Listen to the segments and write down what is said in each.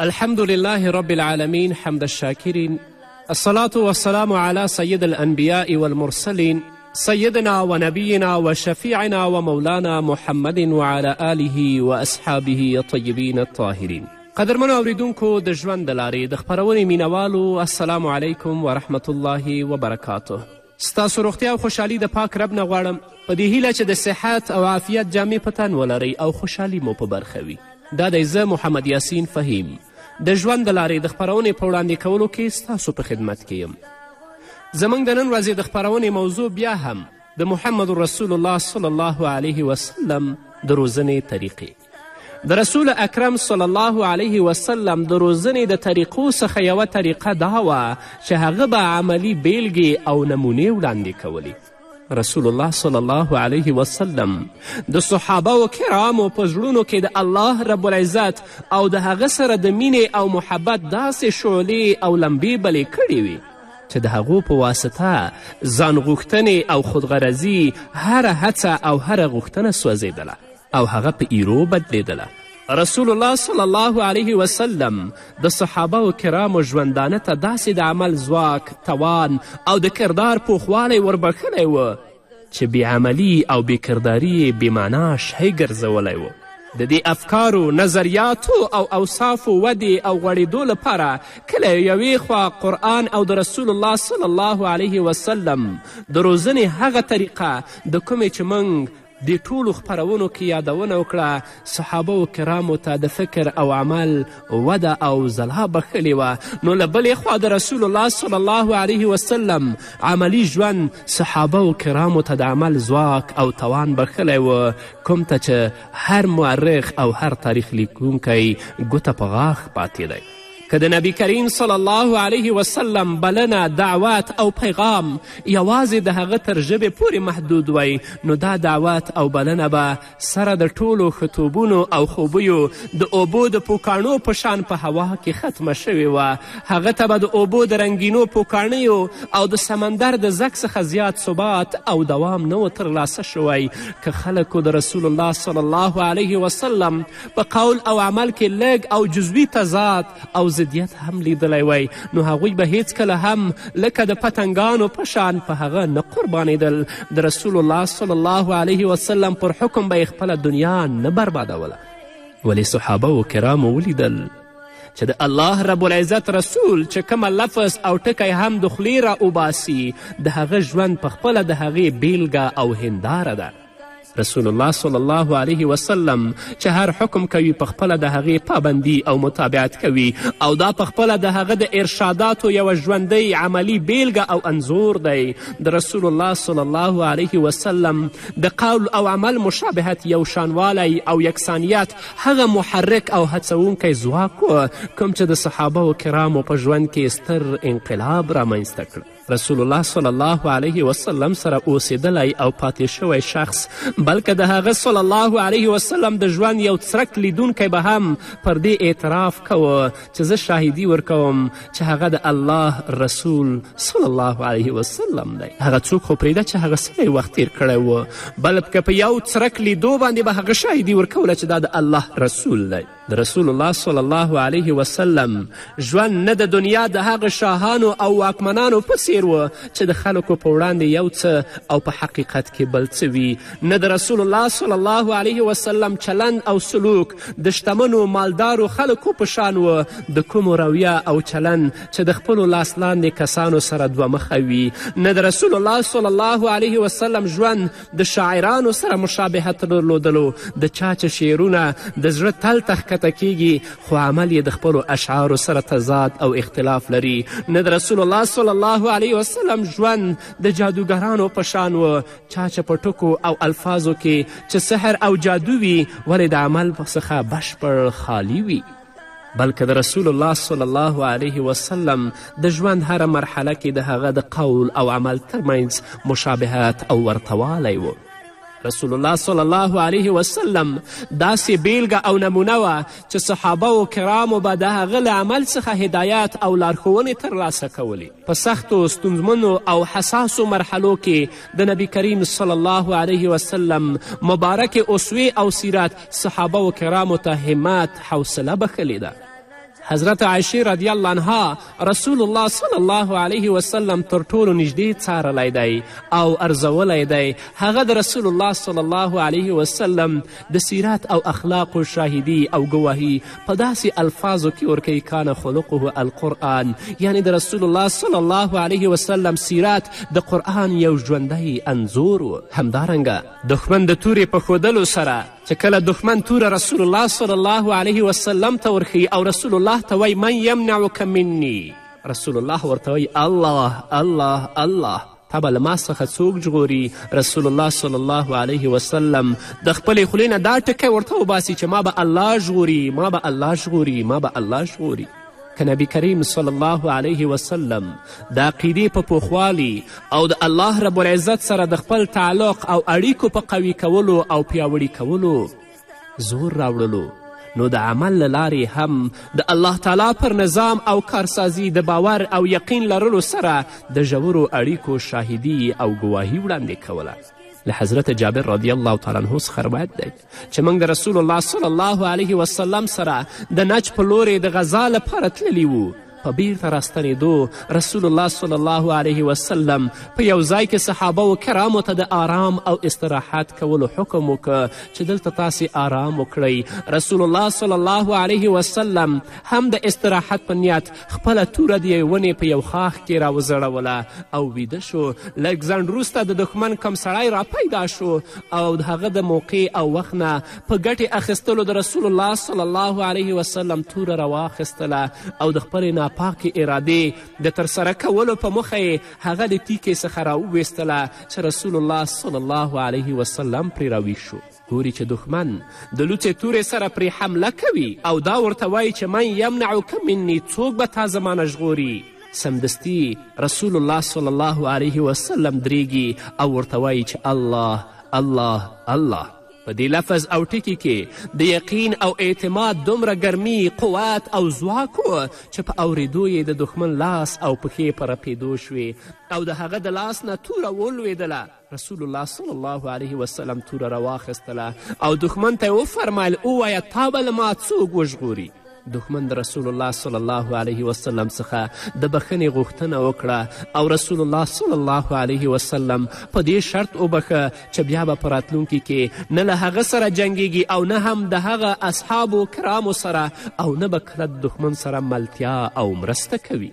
الحمد لله رب العالمين حمد الشاکرین الصلاة والسلام على سید الانبیاء والمرسلین سیدنا و نبینا و شفیعنا و مولانا محمد وعلى آله و اصحابه طیبین الطاهرین قدرمنو اوریدونکو د ژوند د لارې د خپرونې مینوالو السلام علیکم ورحمت الله وبرکاته ستاسو روغتیا او خوشحالي د پاک رب نه غواړم په دې هیله چې د صحت او عافیت جامې په تن ولرئ او خوشحالي مو په برخه وي دا دی زه محمد یاسین فهیم د ژوند د لارې د خپرونې په وړاندې کولو کې ستاسو په خدمت کې یم زموږ د نن ورځې د خپرونې موضوع بیا هم د محمد رسول الله صلی الله علیه وسلم د روزنې طریقې د رسول اکرم صلی الله علیه وسلم د روزنې د طریقو څخه یوه طریقه دا وه چې هغه به عملی بیلګې او نمونې وړاندې کولې رسول الله صلی الله علیه وسلم د صحابه و کرامو په زړونو کې د الله رب العزت او د هغه سره د مینې او محبت داسې شعلې او لمبې بلې کړې وي چې د هغو په واسطه ځان غوښتنې او خودغرضي هره هڅه او هره غوښتنه سوځېدله او هغه په ایرو بدلیدله رسول الله صلی الله علیه وسلم د صحابه و کرامو ژوندانه ته داسې د عمل ځواک توان او د کردار پوخوالی وربښلی و چې بې عملی او بې کرداری یې بېمعنا شی ګرځولی و د دې افکارو نظریاتو او اوصافو ودې او غوړېدو لپاره کله یوې خوا قرآن او د رسول الله صلی الله علیه وسلم د روزنې هغه طریقه د کومې چې موږ دې ټولو خپرونو کې یادونه وکړه صحابه و کرامو ته د فکر او عمل وده او ځلا بخښلې وه نو له بلې خوا د رسول الله صلی الله علیه وسلم عملی ژوند صحابه و کرامو ته د عمل ځواک او توان بخښلی و کوم ته چې هر مورخ او هر تاریخ لیکونکی ګوته په غاښ پاتې دی که د نبی کریم صلی الله علیه وسلم بلنه دعوت او پیغام یوازې د هغه تر ژبې پورې محدود وای نو دا دعوت او بلنه به سره د ټولو خطوبونو او خوبیو د اوبو د پوکاڼو په شان په هوا کې ختمه شوې وه هغه ته به د اوبو د رنګینو پوکاڼیو او د سمندر د زک څخه زیات ثبات او دوام نه و ترلاسه شوی که خلکو د رسول الله صلی الله علیه وسلم په قول او عمل کې لږ او جزوي تضاد او ضدیت هم لیدلی وای نو هغوی به هیڅکله هم لکه د پتنګانو په شان په هغه نه قربانېدل د رسول الله صلی الله علیه وسلم پر حکم به یې خپله دنیا نه بربادوله ولې صحابه و کرامو ولیدل چې د الله رب العزت رسول چې کومه لفظ او ټکی هم د خولې را اوباسي د هغه ژوند پخپله د هغې بیلګه او هنداره ده رسول الله صلی الله علیه وسلم چې هر حکم کوي په خپله د هغې پابندي او متابعت کوي او دا په خپله د هغه د ارشاداتو یوه ژوندۍ عملی بیلګه او انظور دی د رسول الله صلی الله علیه وسلم د قول او عمل مشابهت یو شانوالی او یکسانیت هغه محرک او هڅوونکی ځواک کوم چې د صحابه و کرامو په ژوند کې ستر انقلاب رامنځته کړ رسول الله صلی الله علیه وسلم سره اوسېدلی او پاتې شوی شخص بلکه د هغه صلی الله علیه وسلم د ژوند یو څرک لیدونکی به هم پر دې اعتراف کوه چې زه شاهدي ورکوم چې هغه د الله رسول صلی الله علیه وسلم دی هغه څوک خو پرېږده چې هغه سړی وخت تیر کړی و بلکه په یو څرک لیدو باندې به هغه شاهدي ورکوله چې دا د الله رسول دی د رسول الله صلی الله علیه وسلم ژوند نه د دنیا د هغه شاهانو او واکمنانو په څیر و چې د خلکو په وړاندې یو څه او په حقیقت کې بل څه وي نه د رسول الله صلی الله علیه وسلم چلند او سلوک د شتمنو مالدارو خلکو په شان و د کومو رویه او چلند چې د خپلو لاس لاندې کسانو سره دوه مخه وي نه د رسول الله صلی الله علیه وسلم ژوند د شاعرانو سره مشابهت درلودلو د چا چې شعرونه د زړه تل ته ښکته کیږي خو عمل یې د خپلو اشعارو سره تضاد او اختلاف لري نه د رسول الله صلی الله علیه وسلم ژوند د جادوګرانو په شان و چا چې په ټکو او الفاظو کې چې سحر او جادو وي ولې د عمل څخه بشپړ خالی وي بلکه د رسول الله صلی الله علیه وسلم د ژوند هره مرحله کې د هغه د قول او عمل ترمنځ مشابهت او ورتوالی و رسول الله صلی الله علیه وسلم داسې بیلګه او نمونه وه چې صحابه و کرامو به د هغه له عمل څخه هدایت او لارښوونې ترلاسه کولې په سختو ستونزمنو او حساسو مرحلو کې د نبی کریم صلی الله علیه وسلم مبارک اسوې او سیرت صحابه و کرامو ته همت حوصله بخښلې ده حضرت عایشې رضی الله عنها رسول الله صلی الله علیه وسلم تر ټولو نږدې څارلی دی او ارزولی دی هغه د رسول الله صلی الله علیه وسلم د سیرت او اخلاقو شاهدي او ګواهي په داسې الفاظو کې ورکوي کان خلقه القرآن یعنی د رسول الله صلی الله علیه وسلم سیرت د قرآن یو ژوندی انځور و همدارنګه دښمن د تورې په ښودلو سره چې کله دښمن توره رسول الله صلی الله علیه وسلم ته ورښیي او رسول الله ته وایي من یمنعک مني رسول الله ورته وایي الله الله الله تا به له ما څخه څوک ژغوري رسول الله صلی الله علیه وسلم د خپلې خولې نه دا ټکی ورته وباسي چې ما به الله ژغوري ما به الله ژغوري ما به الله ژغوري که نبی کریم صلی الله علیه وسلم د عقیدې په پوخوالي او د الله رب العزت سره د خپل تعلق او اړیکو په قوي کولو او پیاوړي کولو زور راوړلو نو د عمل له لارې هم د الله تعالی پر نظام او کارسازي د باور او یقین لرلو سره د ژورو اړیکو شاهدي او ګواهي وړاندې کوله له حضرت جابر رضی الله تعالی عنه څخه روایت دی چې موږ د رسول الله صلی الله علیه وسلم سره د نج په لورې د غذا لپاره تللي وو په بیرته راستنېدو رسول الله صلی الله علیه وسلم په یو ځای کې صحابه و کرامو ته د آرام او استراحت کولو حکم وکړ چې دلته تاسې آرام وکړئ رسول الله صلی الله علیه وسلم هم د استراحت په نیت خپله توره د یوې ونې په یو ښاخ کې راوځړوله او ویده شو لږ ځنډ وروسته د دښمن کم سړی راپیدا شو او د هغه د موقع او وخت نه په ګټې اخیستلو د رسول الله صلی الله علیه وسلم توره راواخیستله او د خپلې ناپاکې ارادې د ترسره کولو په موخه یې هغه د تیکې څخه راوویستله چې رسول الله صلی الله علیه وسلم پرې راویښ شو ګوري چې دښمن د لوڅې تورې سره پرې حمله کوي او دا ورته وایي چې من یمنعک مني څوک به تا زمانه ژغوري سمدستي رسول الله صلی الله علیه وسلم درېږي او ورته وایي چې الله الله الله په دې لفظ او ټکي کې د یقین او اعتماد دومره ګرمي قوت او ځواک و چې په اوریدو یې د دښمن لاس او پښې په رپېدو شوې او د هغه د لاس نه توره ولوېدله رسول الله صلی الله علیه وسلم توره راواخیستله او دښمن ته یې وفرمیل ووایه تا به له ما څوک وژغوري دښمن د رسول الله صلی الله علیه وسلم څخه د بخښنې غوښتنه وکړه او رسول الله صلی الله علیه وسلم په دې شرط وبخښه چې بیا به په راتلونکي کې نه له هغه سره جنګیږي او نه هم د هغه اصحابو کرامو سره او نه به کله د دښمن سره ملتیا او مرسته کوي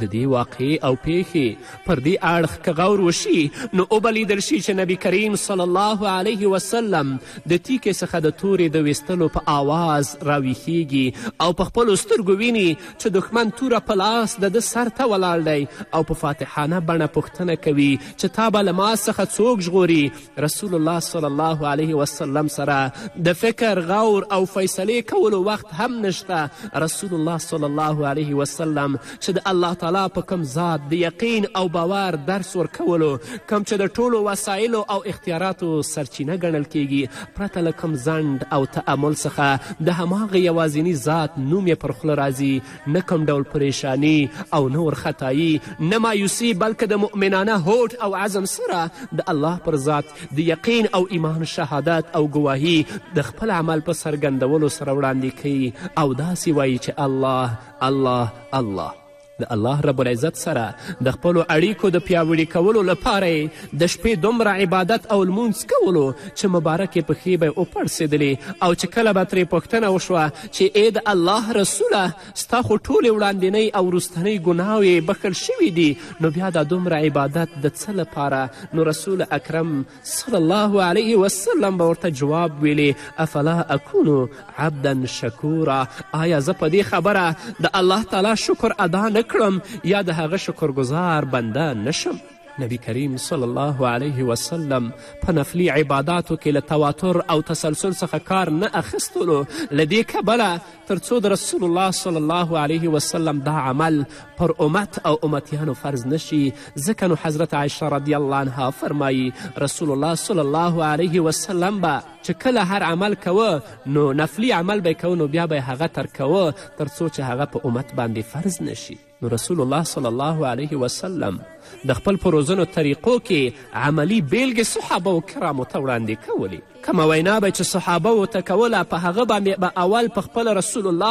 د دې واقعې او پیښې پر دې اړخ که غور وشي نو وبه لیدل شي چې نبی کریم صلی الله علیه وسلم د تیکې څخه د تورې د ویستلو په آواز راویښیږي او په خپلو سترګو ویني چې دښمن توره په لاس د ده سر ته ولاړ دی او په فاتحانه بڼه پوښتنه کوي چې تا به له ما څخه څوک ژغوري رسول الله صلی الله علیه وسلم سره د فکر غور او فیصلې کولو وخت هم نشته رسول الله صلی الله علیه وسلم چې د الله تعالی په کوم ذات د یقین او باور درس ورکولو کوم چې د ټولو وسایلو او اختیاراتو سرچینه ګڼل کیږي پرته له کوم ځنډ او تعامل څخه د هماغه یوازیني ذات نوم یې پر خوله راځي نه کوم ډول پریشانی او نه ورخطایی نه مایوسی بلکه د مؤمنانه هوډ او عزم سره د الله پر ذات د یقین او ایمان شهادت او ګواهی د خپل عمل په څرګندولو سره وړاندې کوي او داسې وایي چې الله الله الله د الله رب العزت سره د خپلو اړیکو د پیاوړي کولو لپاره د شپې دومره عبادت او لمونځ کولو چې مبارکې پښې به یې وپړسېدلې او چې کله به ترې پوښتنه وشوه چې ای د الله رسوله ستا خو ټولې وړاندینۍ او وروستنۍ ګناوې بخښل شوي دي نو بیا دا دومره عبادت د څه لپاره نو رسول اکرم صلی الله علیه وسلم به ورته جواب ویلې افلا اکونو عبدا شکورا آیا زه په دې خبره د الله تعالی شکر ادا نه کړم یا د هغه شکرګزار بنده نشم نبی کریم صلی الله علیه وسلم په نفلي عباداتو کې له تواتر او تسلسل څخه کار نه اخیستلو له دې کبله تر څو د رسول الله صلی الله علیه وسلم دا عمل پر امت او امتیانو فرض نشي ځکه نو حضرت عایشه رضی الله عنها فرمایی رسول الله صلی الله علیه وسلم به چې کله هر عمل کوه نو نفلي عمل به کوه نو بیا به هغه ترکوه تر څو چې هغه په امت باندې فرض نشي نو رسول الله صلی الله علیه وسلم د خپل په روزنو طریقو کې عملی بیلګې صحابه و کرامو ته وړاندې کولې کومه وینا به چې صحابه و ته کوله په هغه باندې به اول په خپل رسول الله